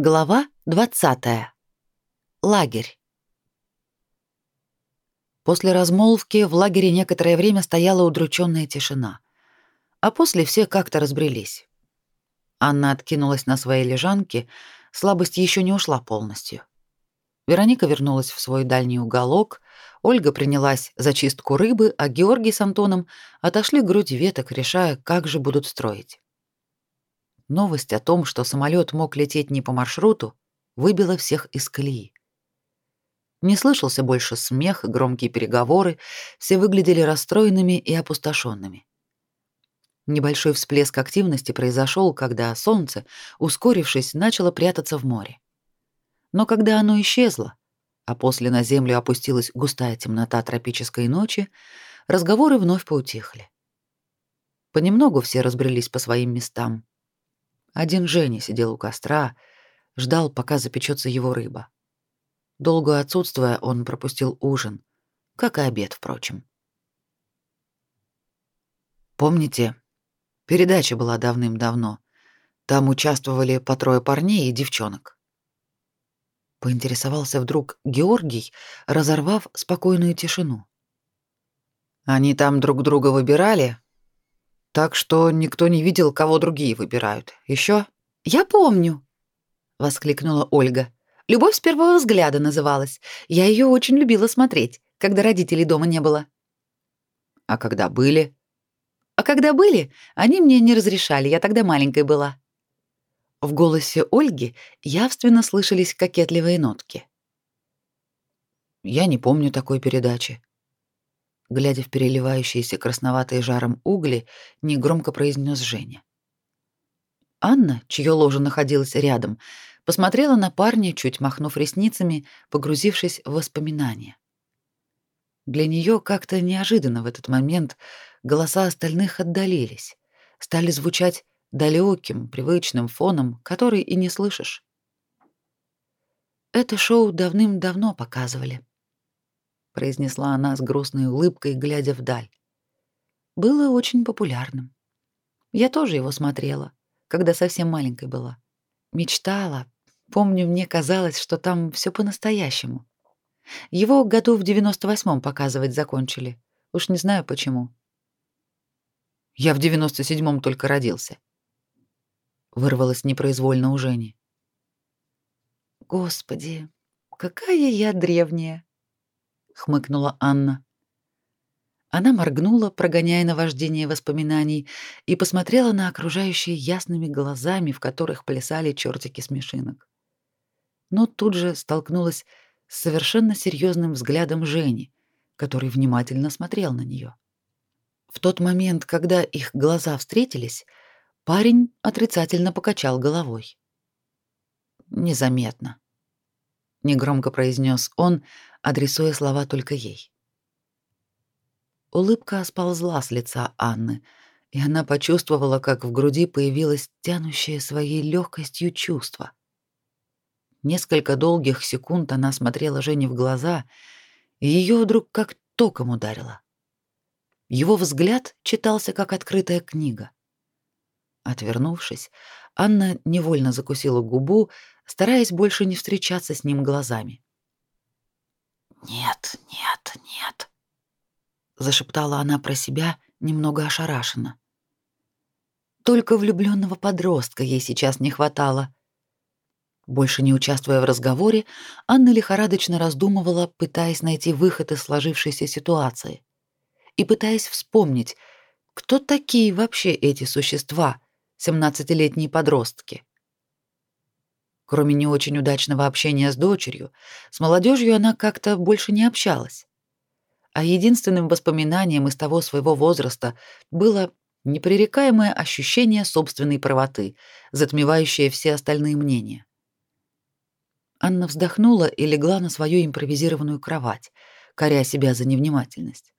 Глава 20. Лагерь. После размолвки в лагере некоторое время стояла удрученная тишина, а после все как-то разбрелись. Анна откинулась на своей лежанке, слабость еще не ушла полностью. Вероника вернулась в свой дальний уголок, Ольга принялась за чистку рыбы, а Георгий с Антоном отошли грудь веток, решая, как же будут строить. Новость о том, что самолет мог лететь не по маршруту, выбила всех из колеи. Не слышался больше смех и громкие переговоры, все выглядели расстроенными и опустошенными. Небольшой всплеск активности произошел, когда солнце, ускорившись, начало прятаться в море. Но когда оно исчезло, а после на землю опустилась густая темнота тропической ночи, разговоры вновь поутихли. Понемногу все разбрелись по своим местам. Один Женя сидел у костра, ждал, пока запечется его рыба. Долго отсутствуя, он пропустил ужин, как и обед, впрочем. Помните, передача была давным-давно. Там участвовали по трое парней и девчонок. Поинтересовался вдруг Георгий, разорвав спокойную тишину. Они там друг друга выбирали, так что никто не видел, кого другие выбирают. Еще? Я помню, воскликнула Ольга. Любовь с первого взгляда называлась. Я ее очень любила смотреть, когда родителей дома не было. А когда были? А когда были, они мне не разрешали, я тогда маленькой была. В голосе Ольги явственно слышались кокетливые нотки. Я не помню такой передачи, глядя в переливающиеся красноватые жаром угли, негромко произнес Женя. Анна, чье ложе находилось рядом, посмотрела на парня, чуть махнув ресницами, погрузившись в воспоминания. Для нее как-то неожиданно в этот момент голоса остальных отдалились, стали звучать далеким, привычным фоном, который и не слышишь. Это шоу давным-давно показывали произнесла она с грустной улыбкой, глядя вдаль. Было очень популярным. Я тоже его смотрела, когда совсем маленькой была. Мечтала. Помню, мне казалось, что там все по-настоящему. Его году в 98-м показывать закончили. Уж не знаю почему. Я в 97-м только родился. Вырвалось непроизвольно у Жени. Господи, какая я древняя хмыкнула Анна. Она моргнула, прогоняя наваждение воспоминаний, и посмотрела на окружающие ясными глазами, в которых плясали чертики смешинок. Но тут же столкнулась с совершенно серьезным взглядом Жени, который внимательно смотрел на нее. В тот момент, когда их глаза встретились, парень отрицательно покачал головой. Незаметно, негромко произнес он, адресуя слова только ей. Улыбка сползла с лица Анны, и она почувствовала, как в груди появилось тянущее своей легкостью чувство. Несколько долгих секунд она смотрела Жене в глаза, и ее вдруг как током ударило. Его взгляд читался как открытая книга. Отвернувшись, Анна невольно закусила губу, стараясь больше не встречаться с ним глазами. «Нет, нет, нет», — зашептала она про себя, немного ошарашенно. Только влюбленного подростка ей сейчас не хватало. Больше не участвуя в разговоре, Анна лихорадочно раздумывала, пытаясь найти выход из сложившейся ситуации и пытаясь вспомнить, кто такие вообще эти существа, семнадцатилетние подростки. Кроме не очень удачного общения с дочерью, с молодежью она как-то больше не общалась. А единственным воспоминанием из того своего возраста было непререкаемое ощущение собственной правоты, затмевающее все остальные мнения. Анна вздохнула и легла на свою импровизированную кровать, коря себя за невнимательность.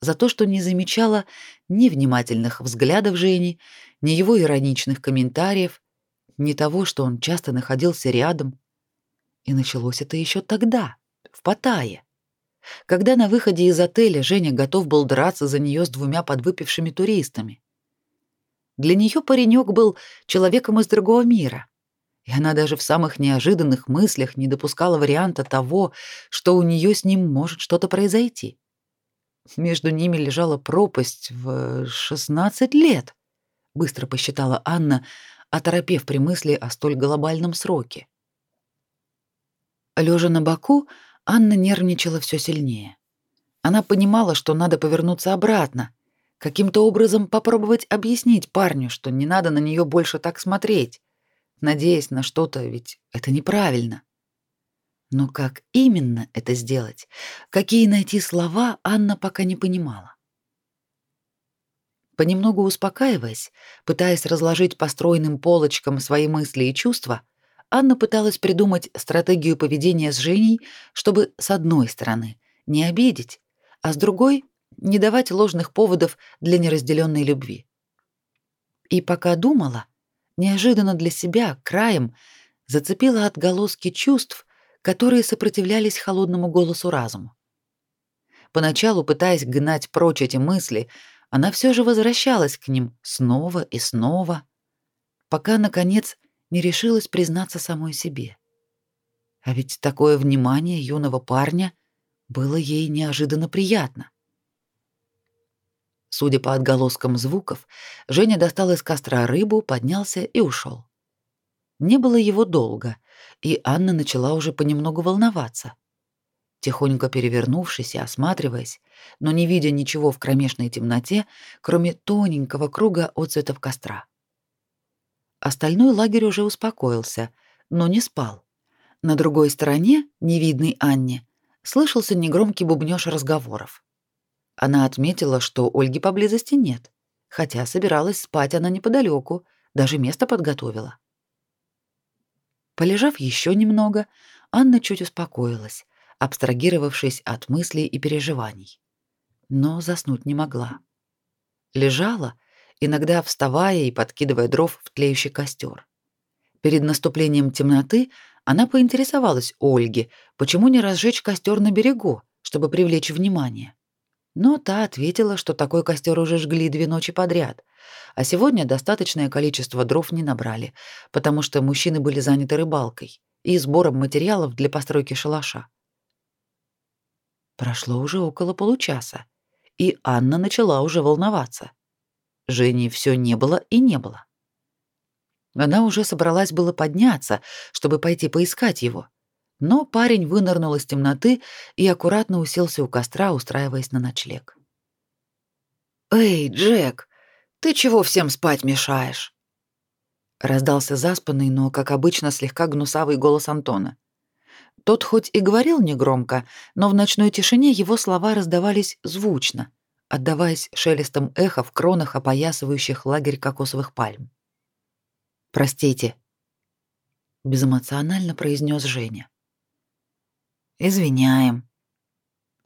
За то, что не замечала ни внимательных взглядов Жени, ни его ироничных комментариев, ни того, что он часто находился рядом. И началось это еще тогда, в Паттайе, когда на выходе из отеля Женя готов был драться за нее с двумя подвыпившими туристами. Для нее паренек был человеком из другого мира, и она даже в самых неожиданных мыслях не допускала варианта того, что у нее с ним может что-то произойти. Между ними лежала пропасть в 16 лет, быстро посчитала Анна, оторопев при мысли о столь глобальном сроке. Лежа на боку, Анна нервничала все сильнее. Она понимала, что надо повернуться обратно, каким-то образом попробовать объяснить парню, что не надо на нее больше так смотреть, надеясь на что-то, ведь это неправильно. Но как именно это сделать? Какие найти слова, Анна пока не понимала. Понемногу успокаиваясь, пытаясь разложить по стройным полочкам свои мысли и чувства, Анна пыталась придумать стратегию поведения с Женей, чтобы с одной стороны не обидеть, а с другой не давать ложных поводов для неразделенной любви. И пока думала, неожиданно для себя краем зацепила отголоски чувств, которые сопротивлялись холодному голосу разума. Поначалу, пытаясь гнать прочь эти мысли, она все же возвращалась к ним снова и снова, пока наконец не решилась признаться самой себе. А ведь такое внимание юного парня было ей неожиданно приятно. Судя по отголоскам звуков, Женя достал из костра рыбу, поднялся и ушел. Не было его долго, и Анна начала уже понемногу волноваться. Тихонько перевернувшись и осматриваясь, но не видя ничего в кромешной темноте, кроме тоненького круга отцветов костра. Остальной лагерь уже успокоился, но не спал. На другой стороне, невидной Анне, слышался негромкий бубнёж разговоров. Она отметила, что Ольги поблизости нет, хотя собиралась спать она неподалеку, даже место подготовила. Полежав еще немного, Анна чуть успокоилась, абстрагировавшись от мыслей и переживаний. Но заснуть не могла. Лежала, иногда вставая и подкидывая дров в тлеющий костер. Перед наступлением темноты она поинтересовалась у Ольги, почему не разжечь костер на берегу, чтобы привлечь внимание. Но та ответила, что такой костер уже жгли две ночи подряд, а сегодня достаточное количество дров не набрали, потому что мужчины были заняты рыбалкой и сбором материалов для постройки шалаша. Прошло уже около получаса, и Анна начала уже волноваться. Жени все не было и не было. Она уже собралась было подняться, чтобы пойти поискать его, но парень вынырнул из темноты и аккуратно уселся у костра, устраиваясь на ночлег. «Эй, Джек, ты чего всем спать мешаешь?» Раздался заспанный, но, как обычно, слегка гнусавый голос Антона. Тот хоть и говорил негромко, но в ночной тишине его слова раздавались звучно, отдаваясь шелестом эха в кронах опоясывающих лагерь кокосовых пальм. «Простите», — безэмоционально произнес Женя. Извиняем,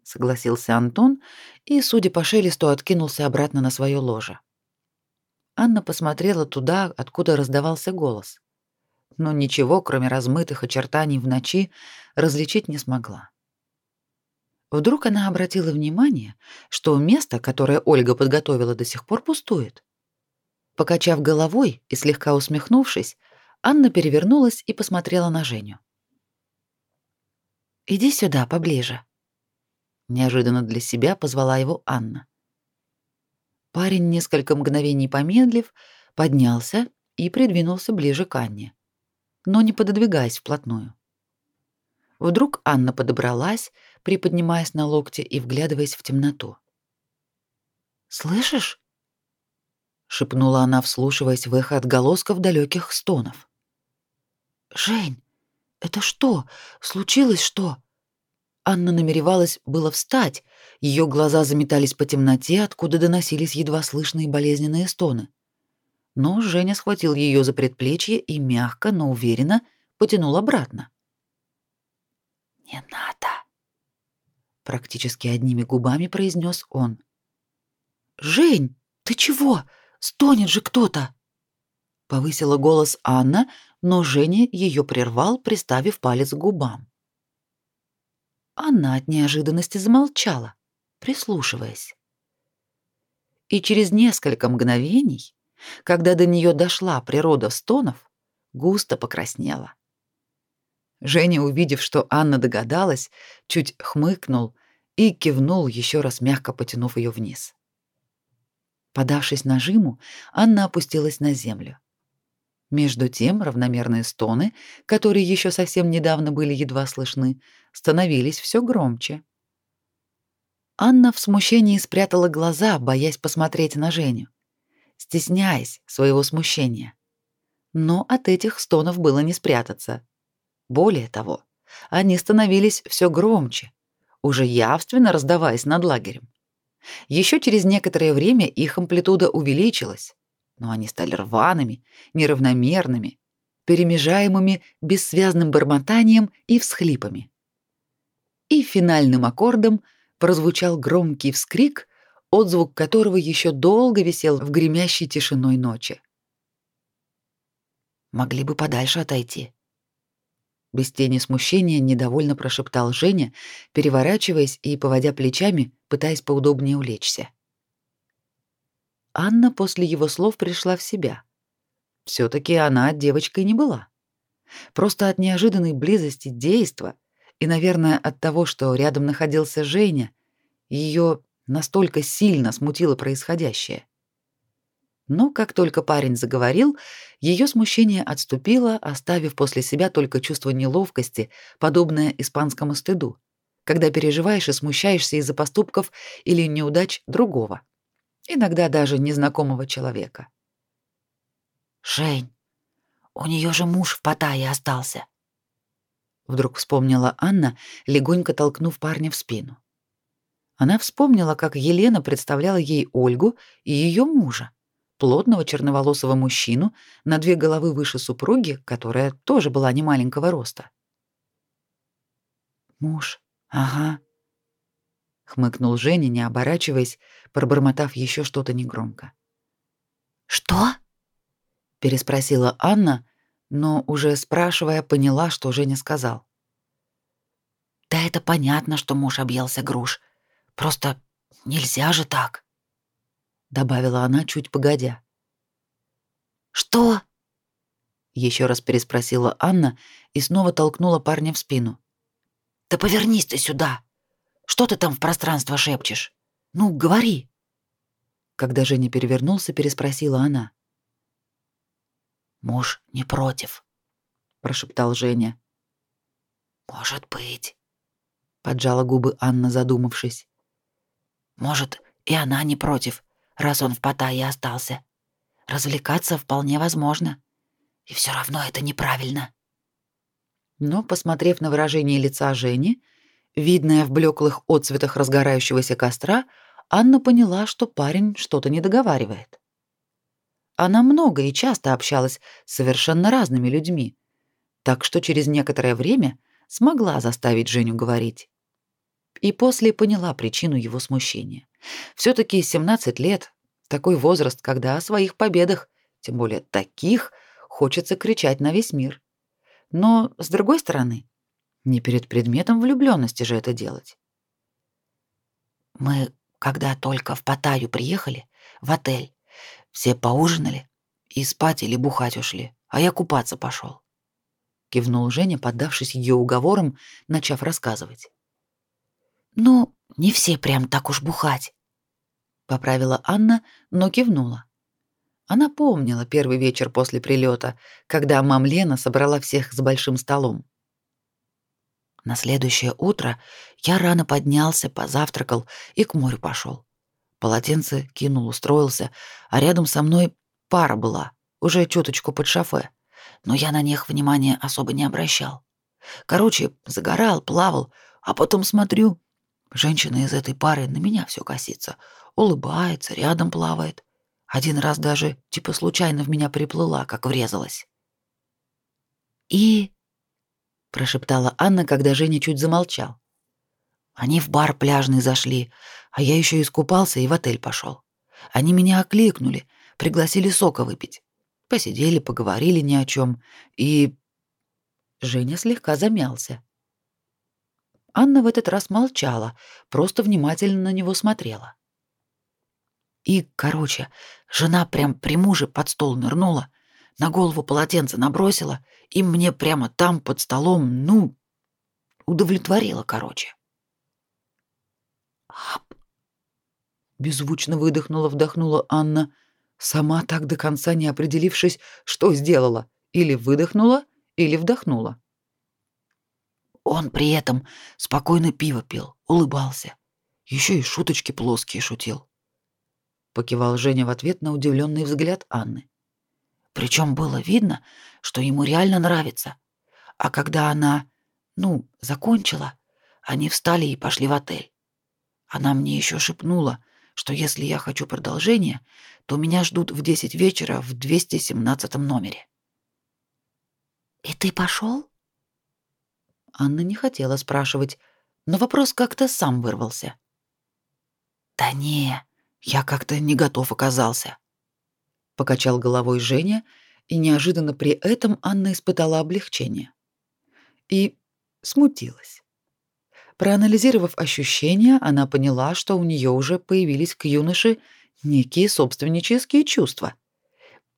согласился Антон и, судя по шелесту, откинулся обратно на свое ложе. Анна посмотрела туда, откуда раздавался голос, но ничего, кроме размытых очертаний в ночи, различить не смогла. Вдруг она обратила внимание, что место, которое Ольга подготовила, до сих пор пустует. Покачав головой и слегка усмехнувшись, Анна перевернулась и посмотрела на Женю. Иди сюда, поближе. Неожиданно для себя позвала его Анна. Парень, несколько мгновений помедлив, поднялся и придвинулся ближе к Анне, но не пододвигаясь вплотную. Вдруг Анна подобралась, приподнимаясь на локте и вглядываясь в темноту. «Слышишь?» — шепнула она, вслушиваясь в эхо отголосков далеких стонов. «Жень, это что? Случилось что? Анна намеревалась было встать. Ее глаза заметались по темноте, откуда доносились едва слышные болезненные стоны. Но Женя схватил ее за предплечье и мягко, но уверенно потянул обратно. «Не надо!» Практически одними губами произнес он. «Жень, ты чего? Стонет же кто-то!» Повысила голос Анна, но Женя ее прервал, приставив палец к губам. Анна от неожиданности замолчала, прислушиваясь. И через несколько мгновений, когда до нее дошла природа стонов, густо покраснела. Женя, увидев, что Анна догадалась, чуть хмыкнул и кивнул, еще раз мягко потянув ее вниз. Подавшись нажиму, Анна опустилась на землю. Между тем равномерные стоны, которые еще совсем недавно были едва слышны, становились все громче. Анна в смущении спрятала глаза, боясь посмотреть на Женю, стесняясь своего смущения. Но от этих стонов было не спрятаться. Более того, они становились все громче, уже явственно раздаваясь над лагерем. Еще через некоторое время их амплитуда увеличилась, но они стали рваными, неравномерными, перемежаемыми бессвязным бормотанием и всхлипами. И финальным аккордом прозвучал громкий вскрик, отзвук которого еще долго висел в гремящей тишиной ночи. Могли бы подальше отойти. Без тени смущения недовольно прошептал Женя, переворачиваясь и поводя плечами, пытаясь поудобнее улечься. Анна после его слов пришла в себя. все таки она девочкой не была. Просто от неожиданной близости действа и, наверное, от того, что рядом находился Женя, ее настолько сильно смутило происходящее. Но как только парень заговорил, ее смущение отступило, оставив после себя только чувство неловкости, подобное испанскому стыду, когда переживаешь и смущаешься из-за поступков или неудач другого, иногда даже незнакомого человека. «Жень, у нее же муж в Паттайе остался», — вдруг вспомнила Анна, легонько толкнув парня в спину. Она вспомнила, как Елена представляла ей Ольгу и ее мужа плотного черноволосого мужчину на две головы выше супруги, которая тоже была немаленького роста. «Муж, ага», — хмыкнул Женя, не оборачиваясь, пробормотав еще что-то негромко. «Что?» — переспросила Анна, но уже спрашивая, поняла, что Женя сказал. «Да это понятно, что муж объелся груш. Просто нельзя же так» добавила она чуть погодя. Что? Еще раз переспросила Анна и снова толкнула парня в спину. Да повернись ты сюда. Что ты там в пространство шепчешь? Ну, говори. Когда Женя перевернулся, переспросила она. Муж не против, прошептал Женя. Может быть, поджала губы Анна, задумавшись. Может, и она не против, раз он в Паттайе остался. Развлекаться вполне возможно. И все равно это неправильно. Но, посмотрев на выражение лица Жени, видное в блеклых отцветах разгорающегося костра, Анна поняла, что парень что-то не договаривает. Она много и часто общалась с совершенно разными людьми, так что через некоторое время смогла заставить Женю говорить. И после поняла причину его смущения. все таки 17 лет такой возраст, когда о своих победах, тем более таких, хочется кричать на весь мир. Но, с другой стороны, не перед предметом влюблённости же это делать. Мы, когда только в Паттайю приехали, в отель, все поужинали и спать или бухать ушли, а я купаться пошел. Кивнул Женя, поддавшись ее уговорам, начав рассказывать. Ну, не все прям так уж бухать поправила Анна, но кивнула. Она помнила первый вечер после прилета, когда мам Лена собрала всех с большим столом. На следующее утро я рано поднялся, позавтракал и к морю пошел. Полотенце кинул, устроился, а рядом со мной пара была, уже чуточку под шофе, но я на них внимания особо не обращал. Короче, загорал, плавал, а потом смотрю, женщина из этой пары на меня все косится — улыбается, рядом плавает. Один раз даже типа случайно в меня приплыла, как врезалась. И прошептала Анна, когда Женя чуть замолчал. Они в бар пляжный зашли, а я еще искупался и в отель пошел. Они меня окликнули, пригласили сока выпить. Посидели, поговорили ни о чем, и Женя слегка замялся. Анна в этот раз молчала, просто внимательно на него смотрела. И, короче, жена прям при муже под стол нырнула. на голову полотенце набросила и мне прямо там под столом, ну, удовлетворила, короче. Ап. Беззвучно выдохнула, вдохнула Анна, сама так до конца не определившись, что сделала: или выдохнула, или вдохнула. Он при этом спокойно пиво пил, улыбался. Еще и шуточки плоские шутил. Покивал Женя в ответ на удивленный взгляд Анны. Причем было видно, что ему реально нравится. А когда она, ну, закончила, они встали и пошли в отель. Она мне еще шепнула, что если я хочу продолжение, то меня ждут в 10 вечера в 217 номере. И ты пошел? Анна не хотела спрашивать, но вопрос как-то сам вырвался. Да не, я как-то не готов оказался. Покачал головой Женя, и неожиданно при этом Анна испытала облегчение. И смутилась. Проанализировав ощущения, она поняла, что у нее уже появились к юноше некие собственнические чувства,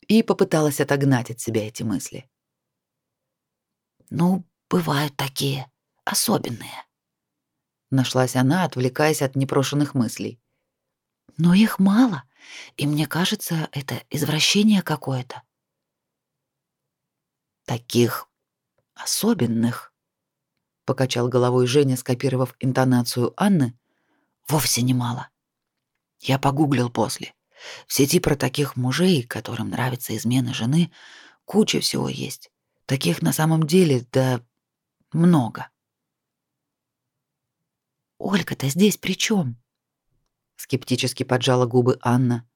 и попыталась отогнать от себя эти мысли. Ну, бывают такие особенные. Нашлась она, отвлекаясь от непрошенных мыслей. Но их мало, и мне кажется, это извращение какое-то. Таких особенных, покачал головой Женя, скопировав интонацию Анны, вовсе немало. Я погуглил после. В сети про таких мужей, которым нравится измена жены, куча всего есть. Таких на самом деле, да много. Ольга-то здесь при чем? скептически поджала губы Анна.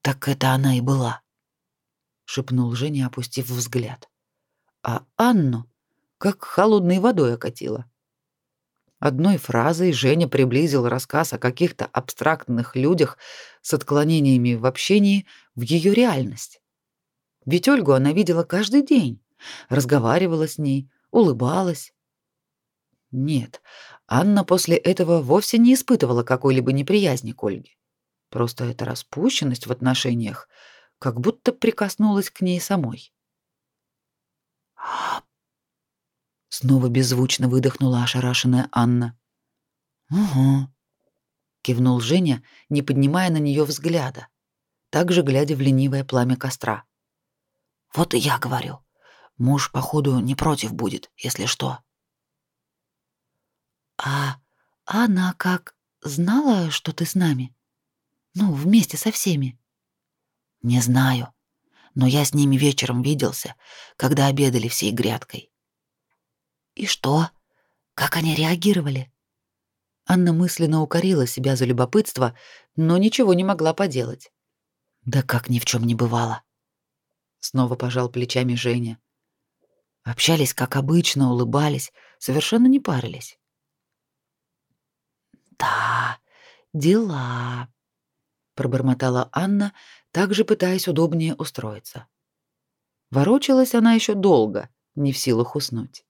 Так это она и была, шепнул Женя, опустив взгляд. А Анну как холодной водой окатило. Одной фразой Женя приблизил рассказ о каких-то абстрактных людях с отклонениями в общении в ее реальность. Ведь Ольгу она видела каждый день, разговаривала с ней, улыбалась. Нет, Анна после этого вовсе не испытывала какой-либо неприязни к Ольге. Просто эта распущенность в отношениях как будто прикоснулась к ней самой. Снова беззвучно выдохнула ошарашенная Анна. «Угу», — кивнул Женя, не поднимая на нее взгляда, также глядя в ленивое пламя костра. «Вот и я говорю. Муж, походу, не против будет, если что». А она как знала, что ты с нами? Ну, вместе со всеми. Не знаю, но я с ними вечером виделся, когда обедали всей грядкой. И что? Как они реагировали? Анна мысленно укорила себя за любопытство, но ничего не могла поделать. Да как ни в чем не бывало. Снова пожал плечами Женя. Общались как обычно, улыбались, совершенно не парились. Да, дела, пробормотала Анна, также пытаясь удобнее устроиться. Ворочалась она еще долго, не в силах уснуть.